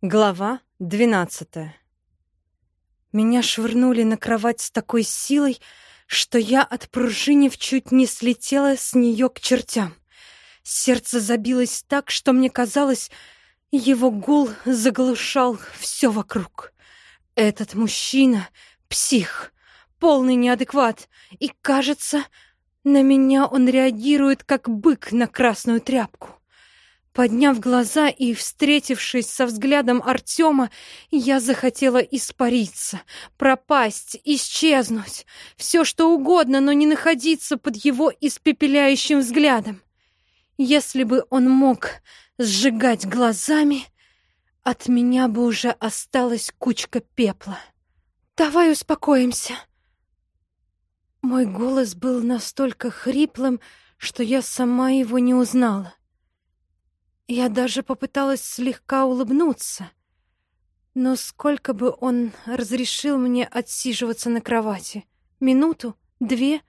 Глава двенадцатая. Меня швырнули на кровать с такой силой, что я, отпружинив, чуть не слетела с нее к чертям. Сердце забилось так, что мне казалось, его гул заглушал все вокруг. Этот мужчина — псих, полный неадекват, и, кажется, на меня он реагирует, как бык на красную тряпку. Подняв глаза и встретившись со взглядом Артема, я захотела испариться, пропасть, исчезнуть. Все что угодно, но не находиться под его испепеляющим взглядом. Если бы он мог сжигать глазами, от меня бы уже осталась кучка пепла. «Давай успокоимся». Мой голос был настолько хриплым, что я сама его не узнала. Я даже попыталась слегка улыбнуться. Но сколько бы он разрешил мне отсиживаться на кровати? Минуту? Две?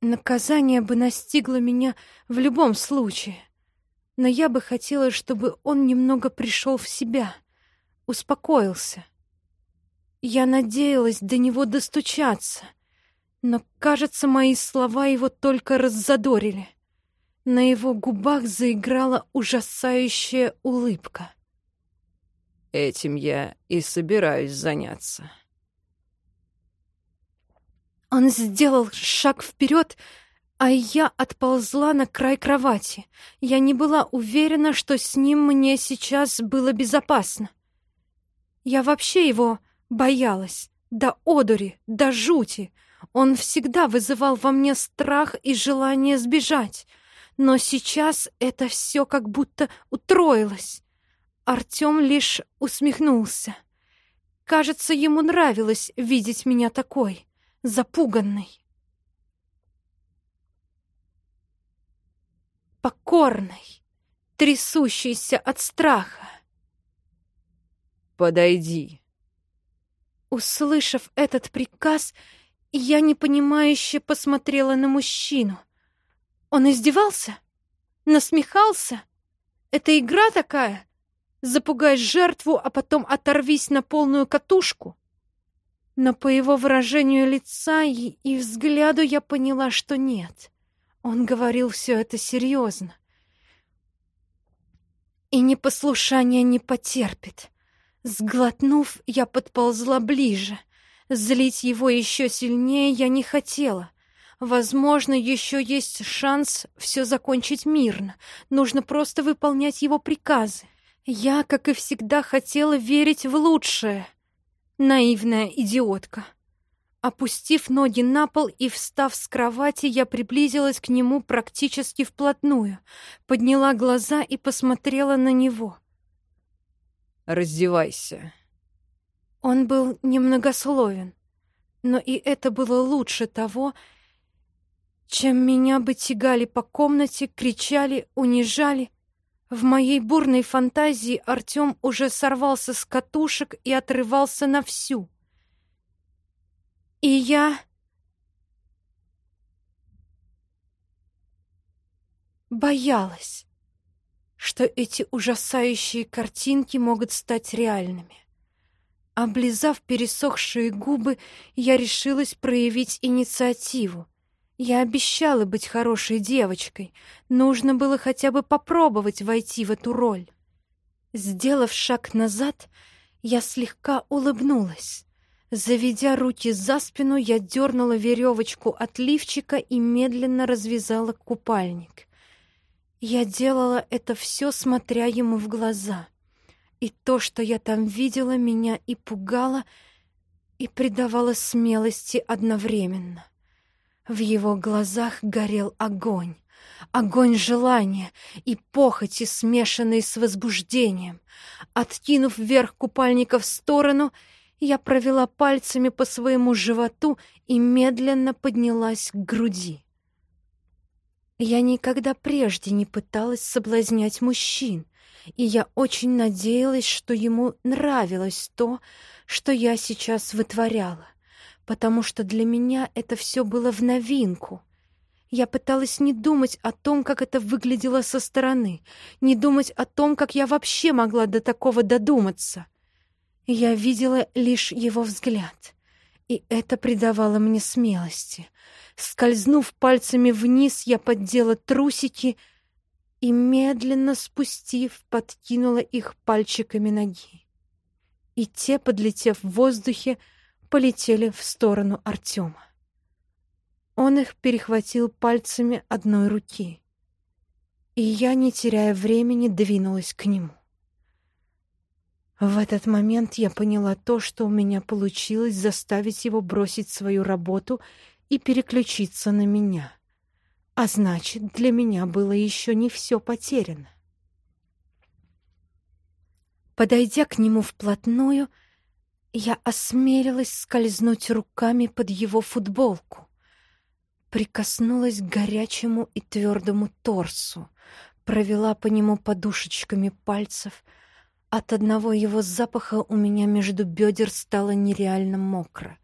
Наказание бы настигло меня в любом случае. Но я бы хотела, чтобы он немного пришел в себя, успокоился. Я надеялась до него достучаться, но, кажется, мои слова его только раззадорили. На его губах заиграла ужасающая улыбка. Этим я и собираюсь заняться. Он сделал шаг вперед, а я отползла на край кровати. Я не была уверена, что с ним мне сейчас было безопасно. Я вообще его боялась, до одури, до жути. Он всегда вызывал во мне страх и желание сбежать. Но сейчас это все как будто утроилось. Артем лишь усмехнулся. Кажется, ему нравилось видеть меня такой, запуганной. Покорной, трясущейся от страха. «Подойди». Услышав этот приказ, я непонимающе посмотрела на мужчину. Он издевался? Насмехался? Это игра такая? Запугай жертву, а потом оторвись на полную катушку? Но по его выражению лица и, и взгляду я поняла, что нет. Он говорил все это серьезно. И непослушание не потерпит. Сглотнув, я подползла ближе. Злить его еще сильнее я не хотела. Возможно, еще есть шанс все закончить мирно. Нужно просто выполнять его приказы. Я, как и всегда, хотела верить в лучшее. Наивная идиотка. Опустив ноги на пол и встав с кровати, я приблизилась к нему практически вплотную, подняла глаза и посмотрела на него. «Раздевайся». Он был немногословен, но и это было лучше того, чем меня бы тягали по комнате, кричали, унижали. В моей бурной фантазии Артем уже сорвался с катушек и отрывался на всю. И я... Боялась, что эти ужасающие картинки могут стать реальными. Облизав пересохшие губы, я решилась проявить инициативу — я обещала быть хорошей девочкой. Нужно было хотя бы попробовать войти в эту роль. Сделав шаг назад, я слегка улыбнулась. Заведя руки за спину, я дернула веревочку от лифчика и медленно развязала купальник. Я делала это все, смотря ему в глаза. И то, что я там видела, меня и пугало, и придавало смелости одновременно. В его глазах горел огонь. Огонь желания и похоти, смешанный с возбуждением. Откинув вверх купальника в сторону, я провела пальцами по своему животу и медленно поднялась к груди. Я никогда прежде не пыталась соблазнять мужчин, и я очень надеялась, что ему нравилось то, что я сейчас вытворяла потому что для меня это все было в новинку. Я пыталась не думать о том, как это выглядело со стороны, не думать о том, как я вообще могла до такого додуматься. Я видела лишь его взгляд, и это придавало мне смелости. Скользнув пальцами вниз, я поддела трусики и, медленно спустив, подкинула их пальчиками ноги. И те, подлетев в воздухе, полетели в сторону Артема. Он их перехватил пальцами одной руки, и я, не теряя времени, двинулась к нему. В этот момент я поняла то, что у меня получилось заставить его бросить свою работу и переключиться на меня. А значит, для меня было еще не все потеряно. Подойдя к нему вплотную, я осмелилась скользнуть руками под его футболку. Прикоснулась к горячему и твердому торсу, провела по нему подушечками пальцев. От одного его запаха у меня между бедер стало нереально мокро.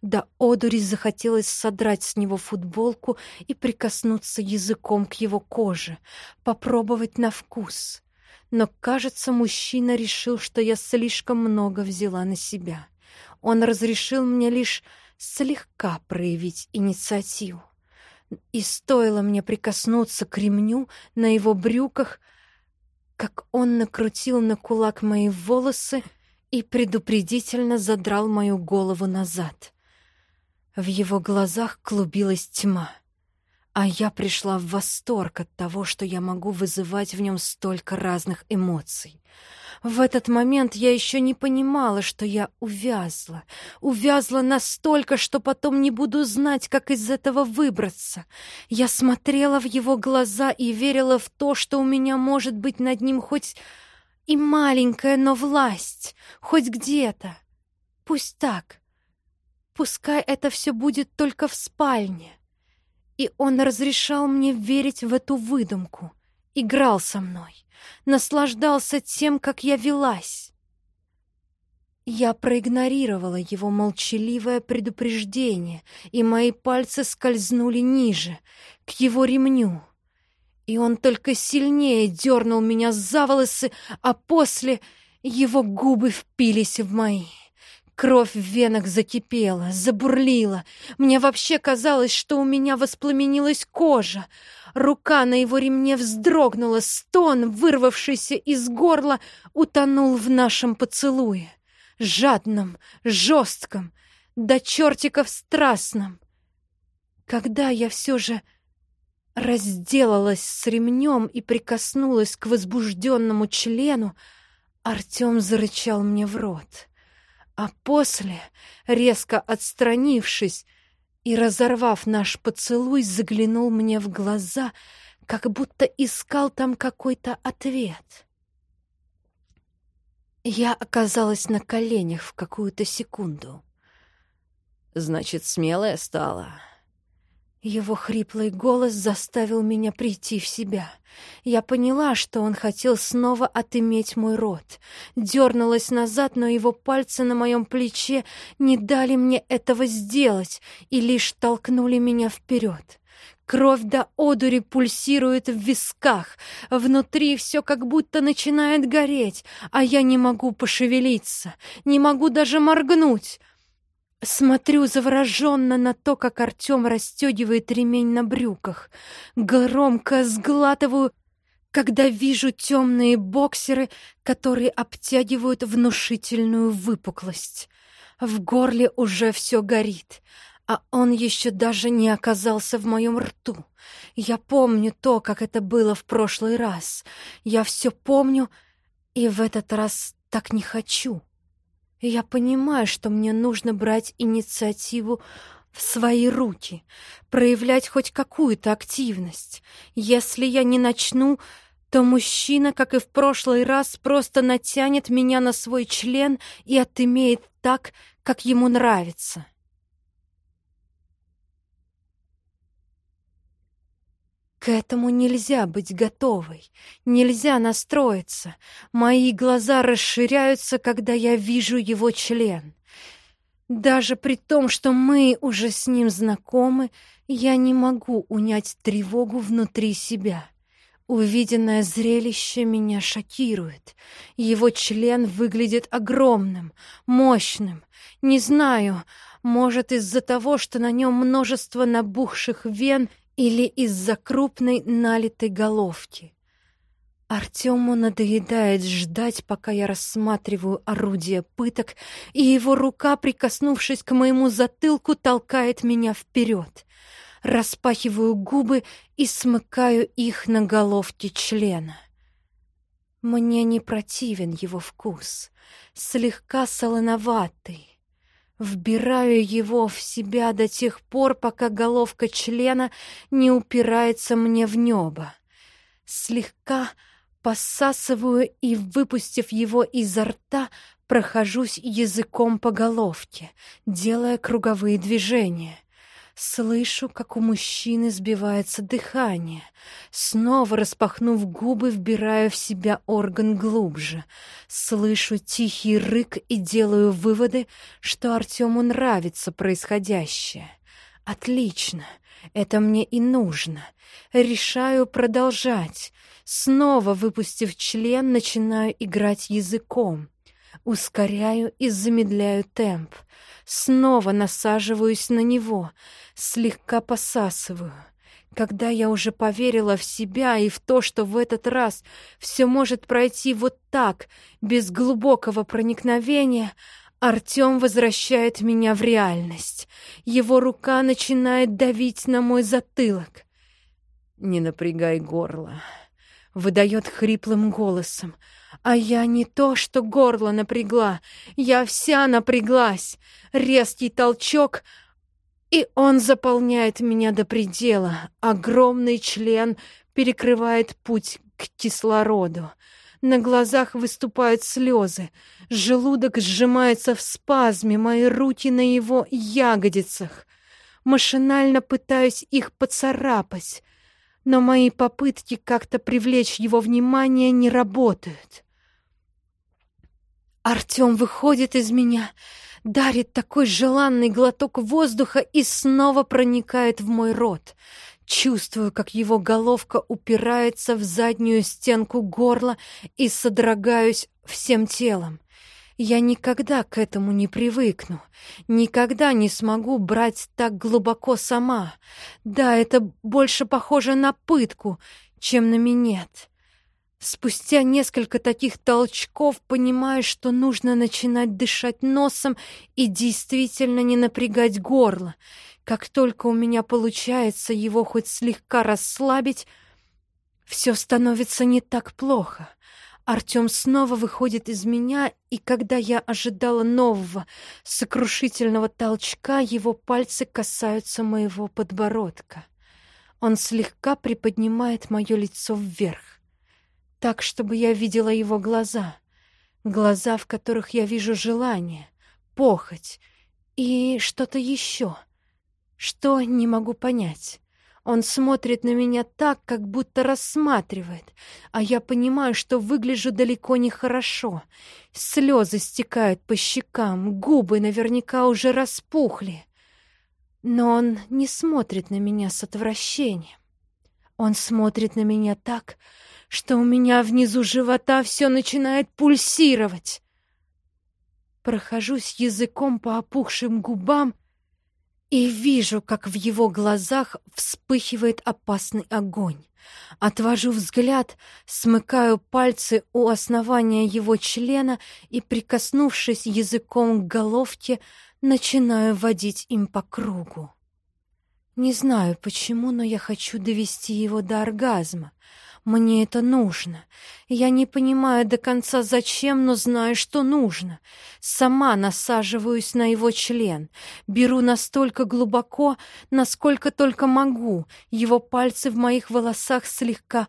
До одури захотелось содрать с него футболку и прикоснуться языком к его коже, попробовать на вкус. Но, кажется, мужчина решил, что я слишком много взяла на себя. Он разрешил мне лишь слегка проявить инициативу. И стоило мне прикоснуться к ремню на его брюках, как он накрутил на кулак мои волосы и предупредительно задрал мою голову назад. В его глазах клубилась тьма, а я пришла в восторг от того, что я могу вызывать в нем столько разных эмоций. В этот момент я еще не понимала, что я увязла. Увязла настолько, что потом не буду знать, как из этого выбраться. Я смотрела в его глаза и верила в то, что у меня может быть над ним хоть и маленькая, но власть, хоть где-то. Пусть так, Пускай это все будет только в спальне. И он разрешал мне верить в эту выдумку, играл со мной, наслаждался тем, как я велась. Я проигнорировала его молчаливое предупреждение, и мои пальцы скользнули ниже, к его ремню. И он только сильнее дернул меня за волосы, а после его губы впились в мои. Кровь в венах закипела, забурлила. Мне вообще казалось, что у меня воспламенилась кожа. Рука на его ремне вздрогнула, стон, вырвавшийся из горла, утонул в нашем поцелуе. Жадном, жестком, до чертиков страстном. Когда я все же разделалась с ремнем и прикоснулась к возбужденному члену, Артем зарычал мне в рот. А после, резко отстранившись и разорвав наш поцелуй, заглянул мне в глаза, как будто искал там какой-то ответ. Я оказалась на коленях в какую-то секунду. «Значит, смелая стала?» Его хриплый голос заставил меня прийти в себя. Я поняла, что он хотел снова отыметь мой рот. Дернулась назад, но его пальцы на моем плече не дали мне этого сделать и лишь толкнули меня вперед. Кровь до одури пульсирует в висках, внутри все как будто начинает гореть, а я не могу пошевелиться, не могу даже моргнуть. Смотрю завороженно на то, как Артем расстегивает ремень на брюках. Громко сглатываю, когда вижу темные боксеры, которые обтягивают внушительную выпуклость. В горле уже все горит, а он еще даже не оказался в моем рту. Я помню то, как это было в прошлый раз. Я все помню, и в этот раз так не хочу. Я понимаю, что мне нужно брать инициативу в свои руки, проявлять хоть какую-то активность. Если я не начну, то мужчина, как и в прошлый раз, просто натянет меня на свой член и отымеет так, как ему нравится. К этому нельзя быть готовой, нельзя настроиться. Мои глаза расширяются, когда я вижу его член. Даже при том, что мы уже с ним знакомы, я не могу унять тревогу внутри себя. Увиденное зрелище меня шокирует. Его член выглядит огромным, мощным. Не знаю, может, из-за того, что на нем множество набухших вен или из-за крупной налитой головки. Артему надоедает ждать, пока я рассматриваю орудие пыток, и его рука, прикоснувшись к моему затылку, толкает меня вперед. Распахиваю губы и смыкаю их на головке члена. Мне не противен его вкус, слегка солоноватый. Вбираю его в себя до тех пор, пока головка члена не упирается мне в небо. Слегка посасываю и, выпустив его изо рта, прохожусь языком по головке, делая круговые движения. Слышу, как у мужчины сбивается дыхание. Снова распахнув губы, вбираю в себя орган глубже. Слышу тихий рык и делаю выводы, что Артему нравится происходящее. Отлично, это мне и нужно. Решаю продолжать. Снова выпустив член, начинаю играть языком. Ускоряю и замедляю темп. Снова насаживаюсь на него, слегка посасываю. Когда я уже поверила в себя и в то, что в этот раз все может пройти вот так, без глубокого проникновения, Артем возвращает меня в реальность. Его рука начинает давить на мой затылок. «Не напрягай горло», — выдает хриплым голосом. А я не то, что горло напрягла, я вся напряглась. Резкий толчок, и он заполняет меня до предела. Огромный член перекрывает путь к кислороду. На глазах выступают слезы. Желудок сжимается в спазме, мои руки на его ягодицах. Машинально пытаюсь их поцарапать, но мои попытки как-то привлечь его внимание не работают. Артем выходит из меня, дарит такой желанный глоток воздуха и снова проникает в мой рот. Чувствую, как его головка упирается в заднюю стенку горла и содрогаюсь всем телом. Я никогда к этому не привыкну, никогда не смогу брать так глубоко сама. Да, это больше похоже на пытку, чем на минет. Спустя несколько таких толчков понимаю, что нужно начинать дышать носом и действительно не напрягать горло. Как только у меня получается его хоть слегка расслабить, все становится не так плохо. Артем снова выходит из меня, и когда я ожидала нового, сокрушительного толчка, его пальцы касаются моего подбородка. Он слегка приподнимает мое лицо вверх так, чтобы я видела его глаза. Глаза, в которых я вижу желание, похоть и что-то еще. Что, не могу понять. Он смотрит на меня так, как будто рассматривает, а я понимаю, что выгляжу далеко не хорошо. Слезы стекают по щекам, губы наверняка уже распухли. Но он не смотрит на меня с отвращением. Он смотрит на меня так, что у меня внизу живота все начинает пульсировать. Прохожусь языком по опухшим губам и вижу, как в его глазах вспыхивает опасный огонь. Отвожу взгляд, смыкаю пальцы у основания его члена и, прикоснувшись языком к головке, начинаю водить им по кругу. Не знаю почему, но я хочу довести его до оргазма. Мне это нужно. Я не понимаю до конца зачем, но знаю, что нужно. Сама насаживаюсь на его член. Беру настолько глубоко, насколько только могу. Его пальцы в моих волосах слегка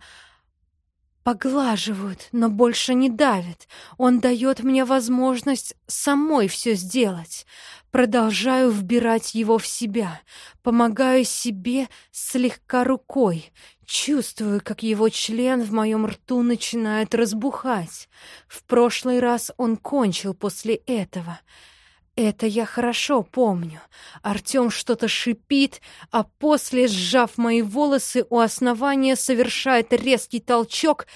поглаживают, но больше не давят. Он дает мне возможность самой все сделать. Продолжаю вбирать его в себя, помогаю себе слегка рукой, чувствую, как его член в моем рту начинает разбухать. В прошлый раз он кончил после этого. Это я хорошо помню. Артём что-то шипит, а после, сжав мои волосы у основания, совершает резкий толчок,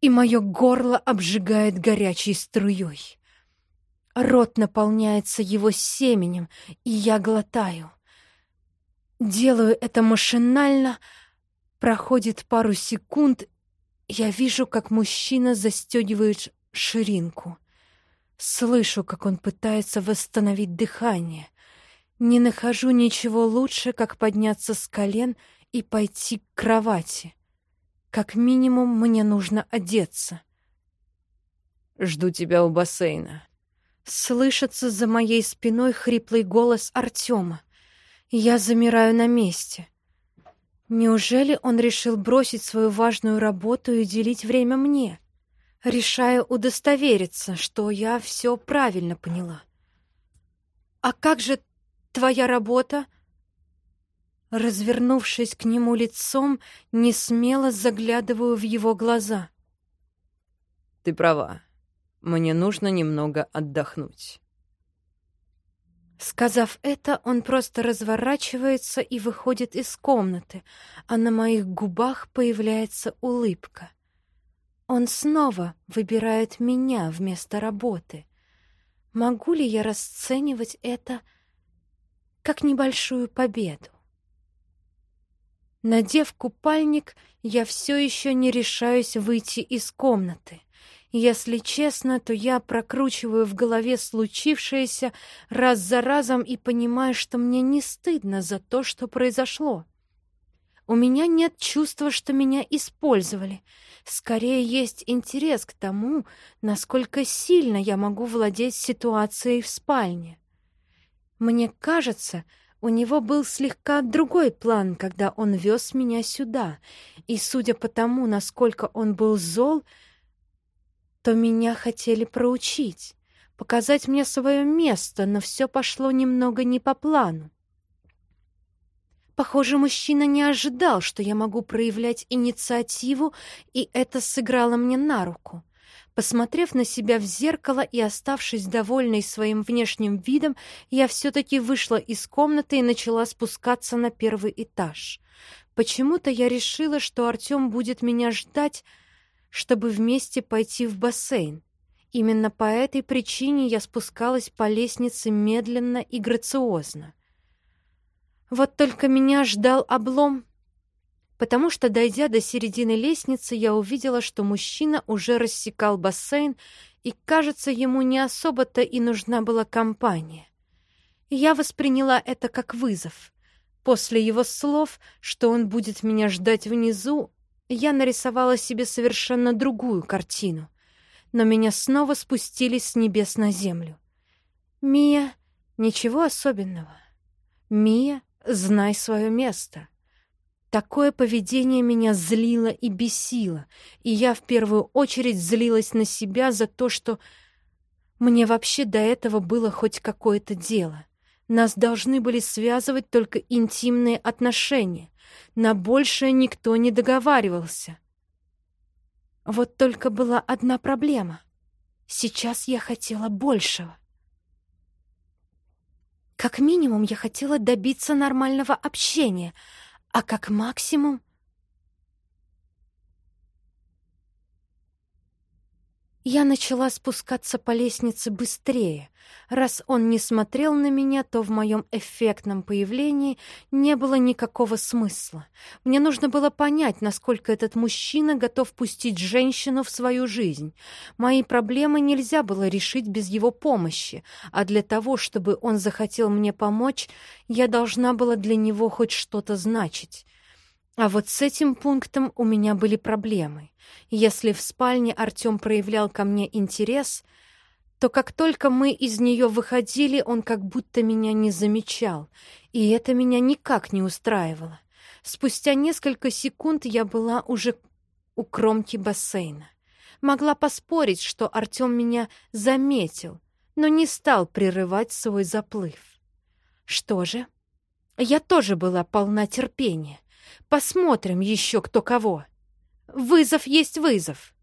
и мое горло обжигает горячей струей. Рот наполняется его семенем, и я глотаю. Делаю это машинально. Проходит пару секунд, я вижу, как мужчина застегивает ширинку. Слышу, как он пытается восстановить дыхание. Не нахожу ничего лучше, как подняться с колен и пойти к кровати. Как минимум, мне нужно одеться. «Жду тебя у бассейна». Слышится за моей спиной хриплый голос Артема. Я замираю на месте. Неужели он решил бросить свою важную работу и уделить время мне? Решаю удостовериться, что я все правильно поняла. «А как же твоя работа?» Развернувшись к нему лицом, не смело заглядываю в его глаза. «Ты права. Мне нужно немного отдохнуть». Сказав это, он просто разворачивается и выходит из комнаты, а на моих губах появляется улыбка. Он снова выбирает меня вместо работы. Могу ли я расценивать это как небольшую победу? Надев купальник, я все еще не решаюсь выйти из комнаты. Если честно, то я прокручиваю в голове случившееся раз за разом и понимаю, что мне не стыдно за то, что произошло. У меня нет чувства, что меня использовали. Скорее есть интерес к тому, насколько сильно я могу владеть ситуацией в спальне. Мне кажется, у него был слегка другой план, когда он вез меня сюда, и, судя по тому, насколько он был зол, то меня хотели проучить, показать мне свое место, но все пошло немного не по плану. Похоже, мужчина не ожидал, что я могу проявлять инициативу, и это сыграло мне на руку. Посмотрев на себя в зеркало и оставшись довольной своим внешним видом, я все-таки вышла из комнаты и начала спускаться на первый этаж. Почему-то я решила, что Артем будет меня ждать, чтобы вместе пойти в бассейн. Именно по этой причине я спускалась по лестнице медленно и грациозно. Вот только меня ждал облом, потому что, дойдя до середины лестницы, я увидела, что мужчина уже рассекал бассейн, и, кажется, ему не особо-то и нужна была компания. Я восприняла это как вызов. После его слов, что он будет меня ждать внизу, я нарисовала себе совершенно другую картину, но меня снова спустились с небес на землю. «Мия, ничего особенного. Мия, знай свое место». Такое поведение меня злило и бесило, и я в первую очередь злилась на себя за то, что мне вообще до этого было хоть какое-то дело. Нас должны были связывать только интимные отношения. На большее никто не договаривался. Вот только была одна проблема. Сейчас я хотела большего. Как минимум я хотела добиться нормального общения, а как максимум Я начала спускаться по лестнице быстрее. Раз он не смотрел на меня, то в моем эффектном появлении не было никакого смысла. Мне нужно было понять, насколько этот мужчина готов пустить женщину в свою жизнь. Мои проблемы нельзя было решить без его помощи, а для того, чтобы он захотел мне помочь, я должна была для него хоть что-то значить. А вот с этим пунктом у меня были проблемы. Если в спальне Артем проявлял ко мне интерес, то как только мы из нее выходили, он как будто меня не замечал, и это меня никак не устраивало. Спустя несколько секунд я была уже у кромки бассейна. Могла поспорить, что Артем меня заметил, но не стал прерывать свой заплыв. Что же? Я тоже была полна терпения. Посмотрим еще кто кого. Вызов есть вызов.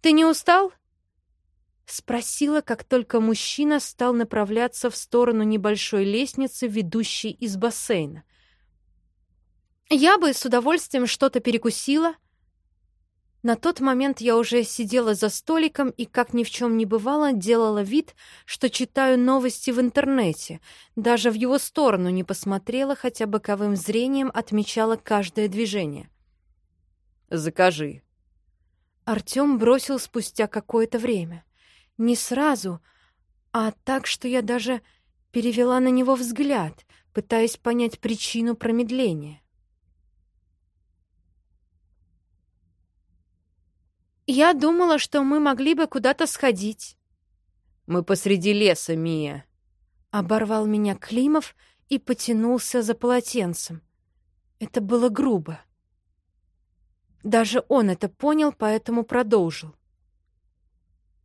Ты не устал? Спросила, как только мужчина стал направляться в сторону небольшой лестницы, ведущей из бассейна. Я бы с удовольствием что-то перекусила. На тот момент я уже сидела за столиком и, как ни в чем не бывало, делала вид, что читаю новости в интернете. Даже в его сторону не посмотрела, хотя боковым зрением отмечала каждое движение. «Закажи». Артем бросил спустя какое-то время. Не сразу, а так, что я даже перевела на него взгляд, пытаясь понять причину промедления. Я думала, что мы могли бы куда-то сходить. Мы посреди леса, Мия. Оборвал меня Климов и потянулся за полотенцем. Это было грубо. Даже он это понял, поэтому продолжил.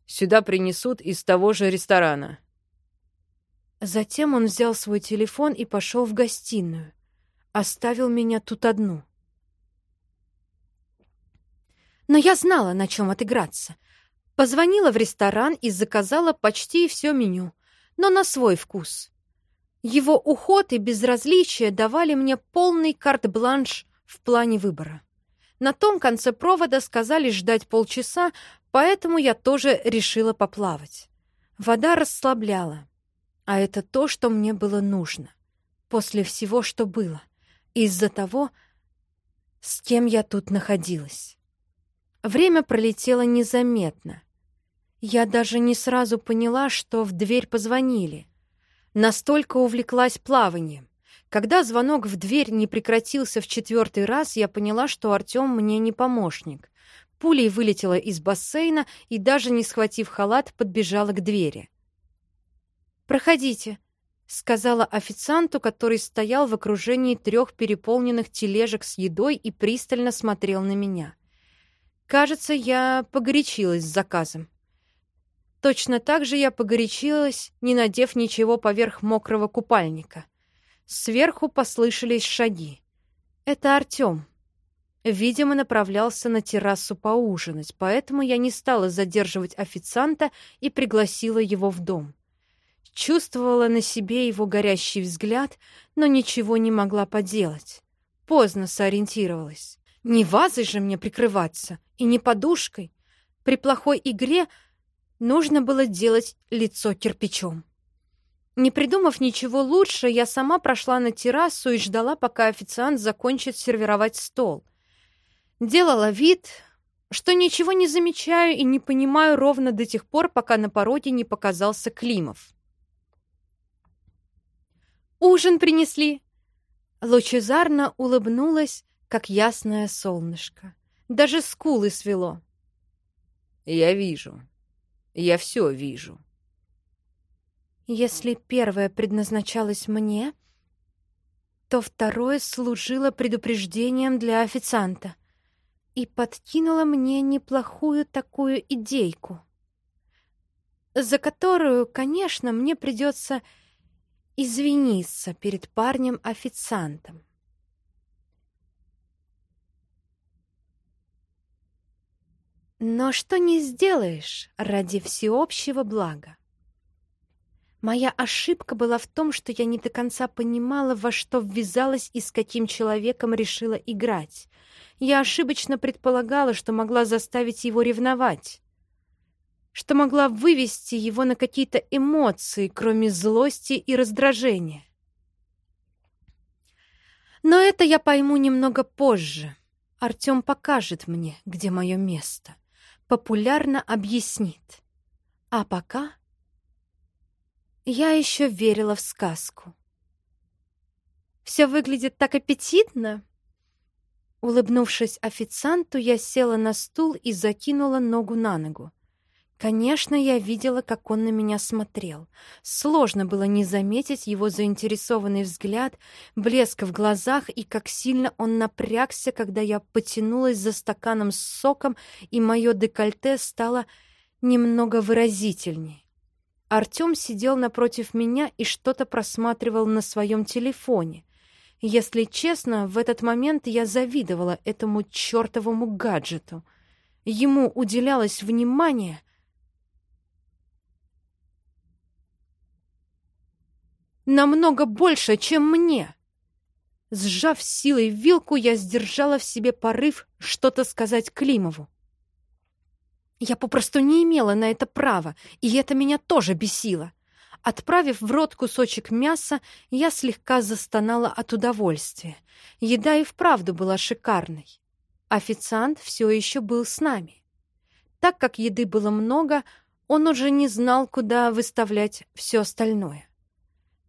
Сюда принесут из того же ресторана. Затем он взял свой телефон и пошел в гостиную. Оставил меня тут одну. Но я знала, на чем отыграться. Позвонила в ресторан и заказала почти все меню, но на свой вкус. Его уход и безразличие давали мне полный карт-бланш в плане выбора. На том конце провода сказали ждать полчаса, поэтому я тоже решила поплавать. Вода расслабляла, а это то, что мне было нужно. После всего, что было. Из-за того, с кем я тут находилась. Время пролетело незаметно. Я даже не сразу поняла, что в дверь позвонили. Настолько увлеклась плаванием. Когда звонок в дверь не прекратился в четвертый раз, я поняла, что Артем мне не помощник. Пулей вылетела из бассейна и, даже не схватив халат, подбежала к двери. «Проходите», — сказала официанту, который стоял в окружении трех переполненных тележек с едой и пристально смотрел на меня. Кажется, я погорячилась с заказом. Точно так же я погорячилась, не надев ничего поверх мокрого купальника. Сверху послышались шаги. Это Артём. Видимо, направлялся на террасу поужинать, поэтому я не стала задерживать официанта и пригласила его в дом. Чувствовала на себе его горящий взгляд, но ничего не могла поделать. Поздно сориентировалась. Не вазой же мне прикрываться и не подушкой. При плохой игре нужно было делать лицо кирпичом. Не придумав ничего лучше, я сама прошла на террасу и ждала, пока официант закончит сервировать стол. Делала вид, что ничего не замечаю и не понимаю ровно до тех пор, пока на пороге не показался Климов. «Ужин принесли!» Лучезарно улыбнулась, как ясное солнышко. Даже скулы свело. Я вижу. Я все вижу. Если первое предназначалось мне, то второе служило предупреждением для официанта и подкинуло мне неплохую такую идейку, за которую, конечно, мне придется извиниться перед парнем-официантом. Но что не сделаешь ради всеобщего блага? Моя ошибка была в том, что я не до конца понимала, во что ввязалась и с каким человеком решила играть. Я ошибочно предполагала, что могла заставить его ревновать, что могла вывести его на какие-то эмоции, кроме злости и раздражения. Но это я пойму немного позже. Артем покажет мне, где мое место популярно объяснит. А пока я еще верила в сказку. «Все выглядит так аппетитно!» Улыбнувшись официанту, я села на стул и закинула ногу на ногу. Конечно, я видела, как он на меня смотрел. Сложно было не заметить его заинтересованный взгляд, блеск в глазах и как сильно он напрягся, когда я потянулась за стаканом с соком, и мое декольте стало немного выразительней. Артем сидел напротив меня и что-то просматривал на своем телефоне. Если честно, в этот момент я завидовала этому чертовому гаджету. Ему уделялось внимание — Намного больше, чем мне. Сжав силой вилку, я сдержала в себе порыв что-то сказать Климову. Я попросту не имела на это права, и это меня тоже бесило. Отправив в рот кусочек мяса, я слегка застонала от удовольствия. Еда и вправду была шикарной. Официант все еще был с нами. Так как еды было много, он уже не знал, куда выставлять все остальное.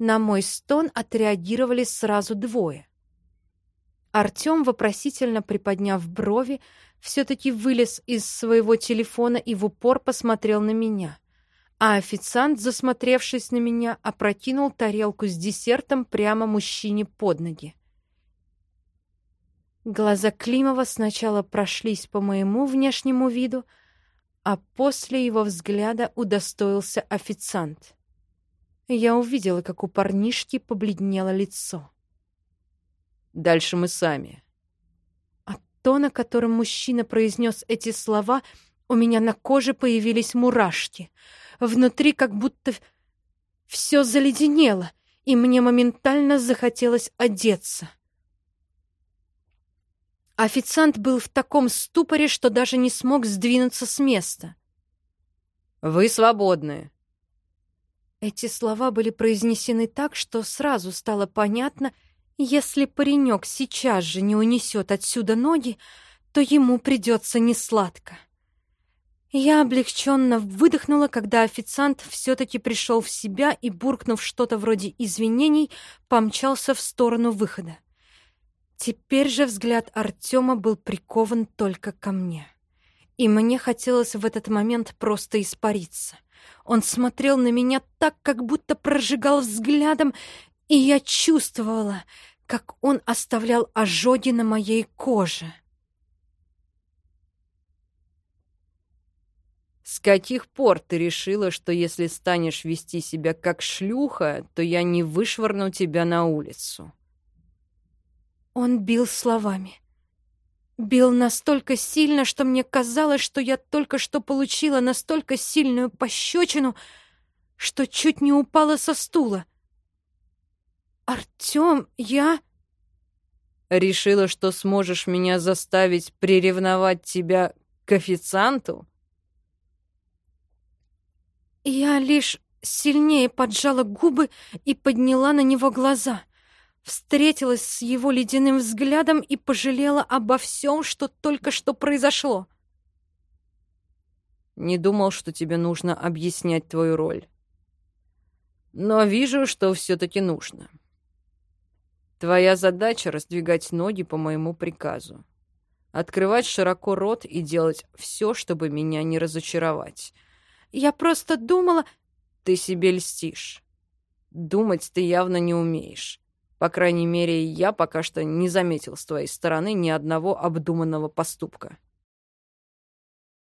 На мой стон отреагировали сразу двое. Артем, вопросительно приподняв брови, все-таки вылез из своего телефона и в упор посмотрел на меня а официант, засмотревшись на меня, опрокинул тарелку с десертом прямо мужчине под ноги. Глаза Климова сначала прошлись по моему внешнему виду, а после его взгляда удостоился официант. Я увидела, как у парнишки побледнело лицо. «Дальше мы сами». От тона, которым мужчина произнес эти слова, у меня на коже появились мурашки — Внутри как будто все заледенело, и мне моментально захотелось одеться. Официант был в таком ступоре, что даже не смог сдвинуться с места. «Вы свободны». Эти слова были произнесены так, что сразу стало понятно, если паренек сейчас же не унесет отсюда ноги, то ему придется несладко. Я облегченно выдохнула, когда официант все-таки пришел в себя и, буркнув что-то вроде извинений, помчался в сторону выхода. Теперь же взгляд Артема был прикован только ко мне. И мне хотелось в этот момент просто испариться. Он смотрел на меня так, как будто прожигал взглядом, и я чувствовала, как он оставлял ожоги на моей коже. С каких пор ты решила, что если станешь вести себя как шлюха, то я не вышвырну тебя на улицу? Он бил словами. Бил настолько сильно, что мне казалось, что я только что получила настолько сильную пощечину, что чуть не упала со стула. «Артём, я...» «Решила, что сможешь меня заставить приревновать тебя к официанту?» Я лишь сильнее поджала губы и подняла на него глаза. Встретилась с его ледяным взглядом и пожалела обо всем, что только что произошло. Не думал, что тебе нужно объяснять твою роль. Но вижу, что все-таки нужно. Твоя задача — раздвигать ноги по моему приказу. Открывать широко рот и делать все, чтобы меня не разочаровать. Я просто думала... Ты себе льстишь. Думать ты явно не умеешь. По крайней мере, я пока что не заметил с твоей стороны ни одного обдуманного поступка.